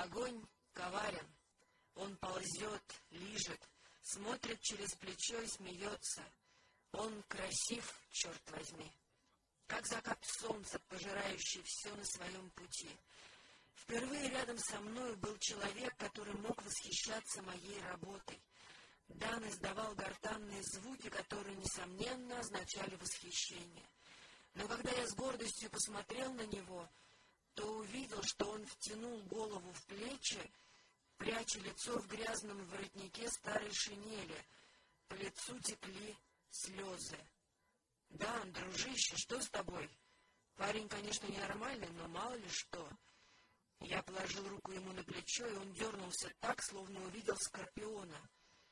Огонь коварен. Он ползет, лижет, смотрит через плечо и смеется. Он красив, черт возьми, как закат солнца, пожирающий все на своем пути. Впервые рядом со мной был человек, который мог восхищаться моей работой. Дан издавал гортанные звуки, которые, несомненно, означали восхищение. Но когда я с гордостью посмотрел на него, то увидел, что он втянул голову в плечи, пряча лицо в грязном воротнике старой шинели. По лицу текли слезы. — Дан, дружище, что с тобой? Парень, конечно, ненормальный, но мало ли что. Я положил руку ему на плечо, и он дернулся так, словно увидел скорпиона.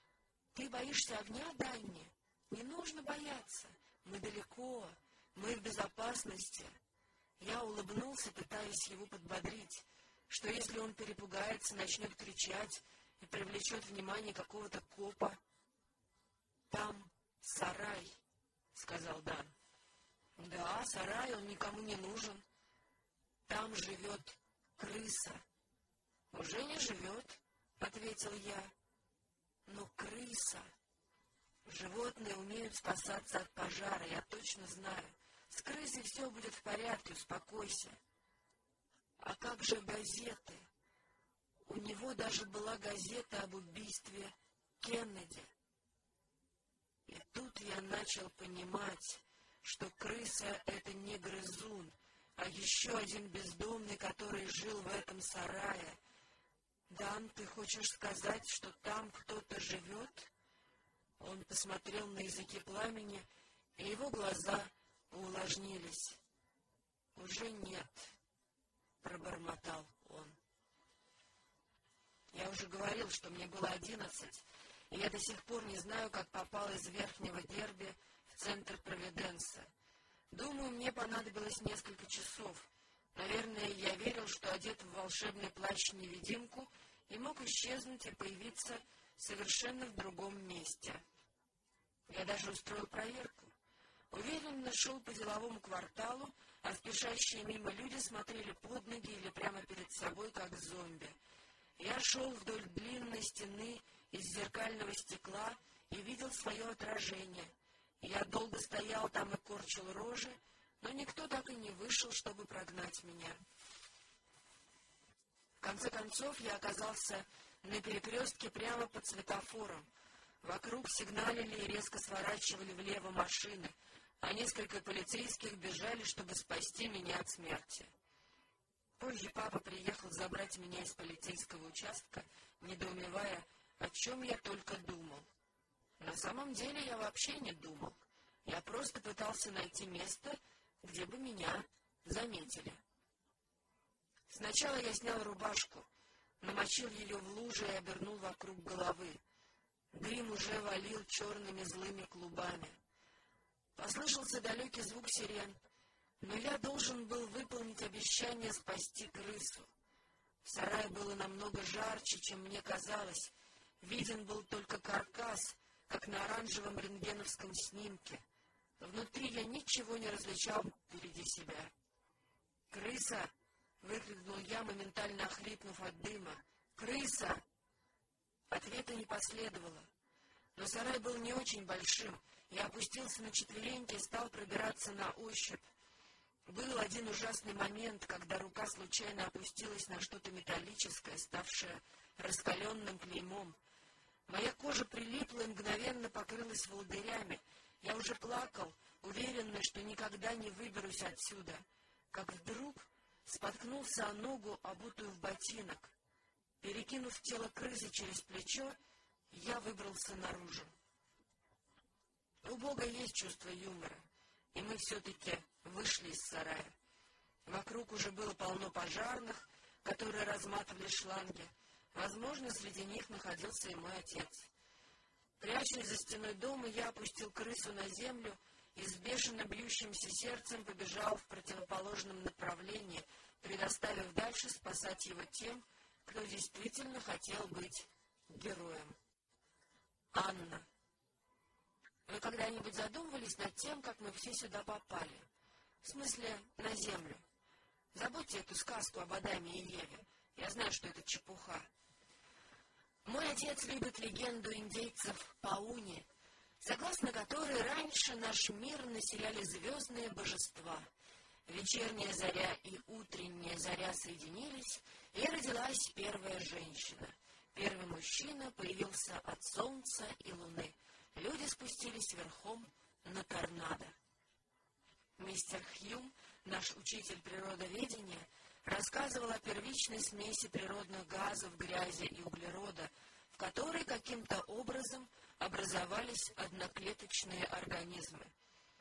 — Ты боишься огня, Данни? Не нужно бояться. Мы далеко, мы в безопасности. Я улыбнулся, пытаясь его подбодрить, что если он перепугается, начнет кричать и привлечет внимание какого-то копа. — Там сарай, — сказал Дан. — Да, сарай, он никому не нужен. Там живет крыса. — Уже не живет, — ответил я. — Но крыса... Животные умеют спасаться от пожара, я точно знаю. С крысой все будет в порядке, успокойся. А как же газеты? У него даже была газета об убийстве Кеннеди. И тут я начал понимать, что крыса — это не грызун, а еще один бездомный, который жил в этом сарае. «Дан, ты хочешь сказать, что там кто-то живет?» Он посмотрел на языки пламени, и его глаза увлажнились. «Уже нет», — пробормотал он. Я уже говорил, что мне было одиннадцать, и я до сих пор не знаю, как попал из Верхнего Дерби в центр Провиденса. Думаю, мне понадобилось несколько часов. Наверное, я верил, что одет в волшебный плащ-невидимку и мог исчезнуть и появиться совершенно в другом месте. Я даже устроил проверку. Уверенно шел по деловому кварталу, а спешащие мимо люди смотрели под ноги или прямо перед собой, как зомби. Я шел вдоль длинной стены из зеркального стекла и видел свое отражение. Я долго стоял там и корчил рожи, но никто так и не вышел, чтобы прогнать меня. В конце концов я оказался на перекрестке прямо под светофором. Вокруг сигналили и резко сворачивали влево машины, а несколько полицейских бежали, чтобы спасти меня от смерти. Позже папа приехал забрать меня из полицейского участка, недоумевая, о чем я только думал. На самом деле я вообще не думал. Я просто пытался найти место, где бы меня заметили. Сначала я снял рубашку, намочил ее в луже и обернул вокруг головы. Грим уже валил черными злыми клубами. Послышался далекий звук сирен, но я должен был выполнить обещание спасти крысу. В сарае было намного жарче, чем мне казалось. Виден был только каркас, как на оранжевом рентгеновском снимке. Внутри я ничего не различал впереди себя. «Крыса!» — выкрикнул я, моментально охрипнув от дыма. «Крыса!» Ответа не последовало. Но сарай был не очень большим. Я опустился на четвереньки и стал пробираться на ощупь. Был один ужасный момент, когда рука случайно опустилась на что-то металлическое, ставшее раскаленным клеймом. Моя кожа прилипла и мгновенно покрылась волдырями. Я уже плакал, уверенный, что никогда не выберусь отсюда, как вдруг споткнулся о ногу, обутую в ботинок. Перекинув тело крысы через плечо, я выбрался наружу. У Бога есть чувство юмора, и мы все-таки вышли из сарая. Вокруг уже было полно пожарных, которые разматывали шланги. Возможно, среди них находился и мой отец. Прячась за стеной дома, я опустил крысу на землю и с бешено бьющимся сердцем побежал в противоположном направлении, предоставив дальше спасать его тем, кто действительно хотел быть героем. Анна. Вы когда-нибудь задумывались над тем, как мы все сюда попали? В смысле, на землю. Забудьте эту сказку об Адаме и Еве. Я знаю, что это чепуха. Мой отец любит легенду индейцев Пауни, согласно которой раньше наш мир населяли звездные божества. Вечерняя заря и утренняя заря соединились, и родилась первая женщина. Первый мужчина появился от солнца и луны. Люди спустились верхом на торнадо. Мистер Хьюм, наш учитель природоведения, рассказывал о первичной смеси природных газов, грязи и углерода, в которой каким-то образом образовались одноклеточные организмы.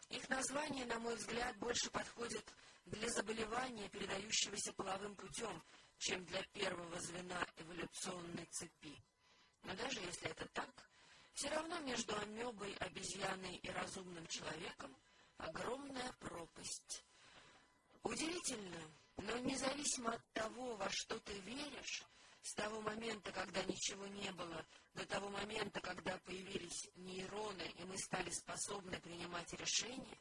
Их название, на мой взгляд, больше подходит для заболевания, передающегося половым путем, чем для первого звена эволюционной цепи. Но даже если это так, все равно между амебой, обезьяной и разумным человеком огромная пропасть. Удивительно, но независимо от того, во что ты веришь, с того момента, когда ничего не было, до того момента, когда появились нейроны, и мы стали способны принимать решения,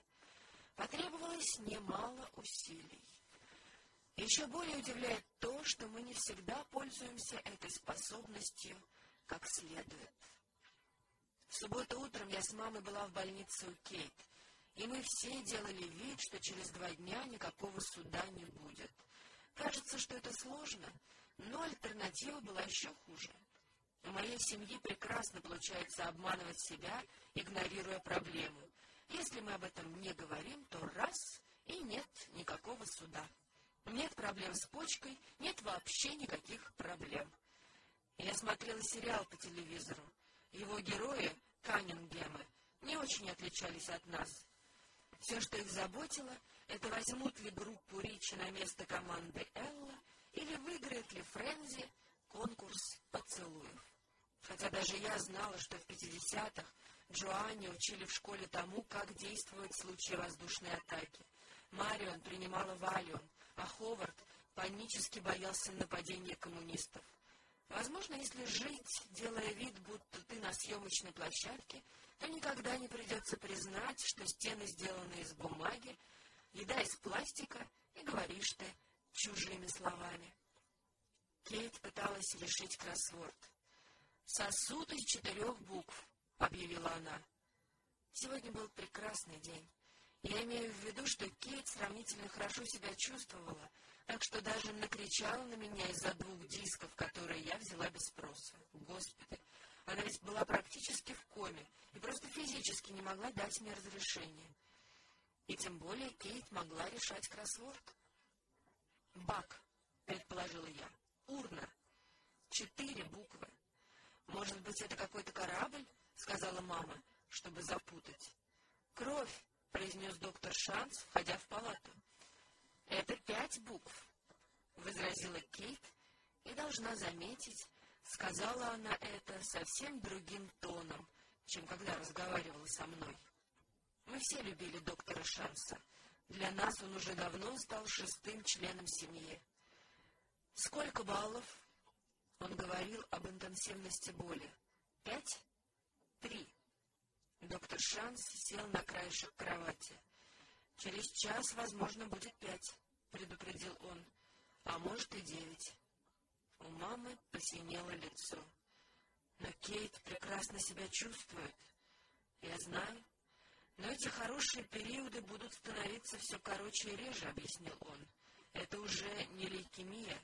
потребовалось немало усилий. Еще более удивляет то, что мы не всегда пользуемся этой способностью как следует. В субботу утром я с мамой была в больнице у Кейт — и мы все делали вид, что через два дня никакого суда не будет. Кажется, что это сложно, но альтернатива была еще хуже. У моей семьи прекрасно получается обманывать себя, игнорируя проблему. Если мы об этом не говорим, то раз — и нет никакого суда. Нет проблем с почкой, нет вообще никаких проблем. Я смотрела сериал по телевизору. Его герои, Каннингемы, не очень отличались от нас. Все, что их заботило, это возьмут ли группу Ричи на место команды Элла или выиграет ли Френзи конкурс поцелуев. Хотя даже я знала, что в 50-х Джоанне учили в школе тому, как действовать в случае воздушной атаки. Марион принимала валиум, а Ховард панически боялся нападения коммунистов. Возможно, если жить, делая вид, будто ты на съемочной площадке, то никогда не придется признать, что стены сделаны из бумаги, еда из пластика, и говоришь ты чужими словами. Кейт пыталась решить кроссворд. «Сосуд из четырех букв», — объявила она. Сегодня был прекрасный день. Я имею в виду, что Кейт сравнительно хорошо себя чувствовала, так что даже накричала на меня из-за двух дисков, которые я взяла без спроса. Господи, она ведь была практически в коме и просто физически не могла дать мне разрешение. И тем более Кейт могла решать кроссворд. «Бак», — предположила я. «Урна. Четыре буквы. Может быть, это какой-то корабль?» — сказала мама, чтобы запутать. «Кровь», — произнес доктор Шанс, входя в палату. «Это пять букв», — возразила Кейт, и должна заметить, Сказала она это совсем другим тоном, чем когда разговаривала со мной. Мы все любили доктора Шанса. Для нас он уже давно стал шестым членом семьи. Сколько баллов? Он говорил об интенсивности боли. Пять? Три. Доктор Шанс сел на краешек кровати. Через час, возможно, будет пять, предупредил он. А может и девять. У мамы посинело лицо. Но Кейт прекрасно себя чувствует. Я знаю. Но эти хорошие периоды будут становиться все короче и реже, объяснил он. Это уже не лейкемия,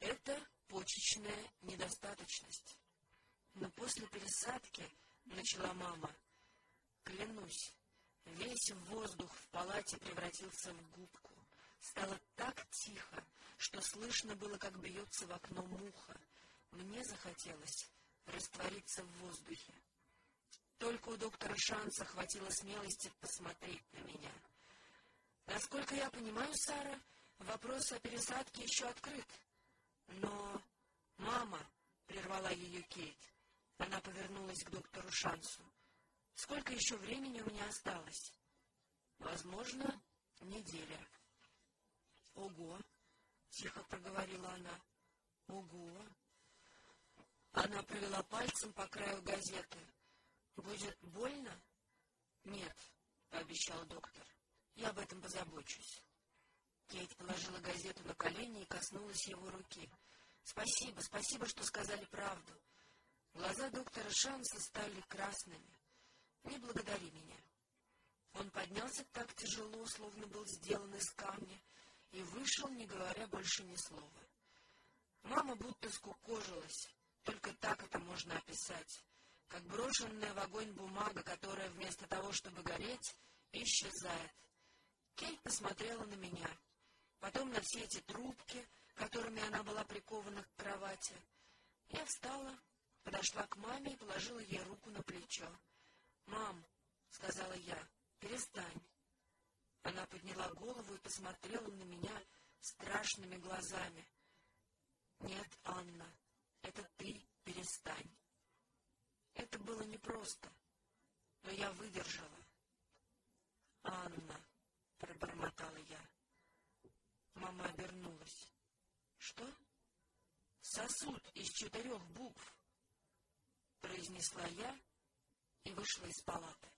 это почечная недостаточность. Но после пересадки, начала мама, клянусь, весь воздух в палате превратился в губку. Стало так тихо, что слышно было, как бьется в окно муха. Мне захотелось раствориться в воздухе. Только у доктора Шанса хватило смелости посмотреть на меня. Насколько я понимаю, Сара, вопрос о пересадке еще открыт. Но мама прервала ее Кейт. Она повернулась к доктору Шансу. Сколько еще времени у меня осталось? Возможно, неделя. Ого! — тихо проговорила она. «Ого!» Она провела пальцем по краю газеты. «Будет больно?» «Нет», — пообещал доктор. «Я об этом позабочусь». Кейт положила газету на колени и коснулась его руки. Спасибо, спасибо, что сказали правду. Глаза доктора Шанса стали красными. Не благодари меня. Он поднялся так тяжело, словно был сделан из камня, и вышел, не говоря больше ни слова. Мама будто скукожилась, только так это можно описать, как брошенная в огонь бумага, которая вместо того, чтобы гореть, исчезает. Кейт посмотрела на меня, потом на все эти трубки, которыми она была прикована к кровати. Я встала, подошла к маме и положила ей руку на плечо. «Мам», — сказала я, — «перестань». Она подняла голову и посмотрела на меня страшными глазами. «Нет, Анна, это ты перестань». Это было непросто, но я выдержала. «Анна», — пробормотала я. Мама обернулась. «Что?» «Сосуд из четырех букв», — произнесла я и вышла из палаты.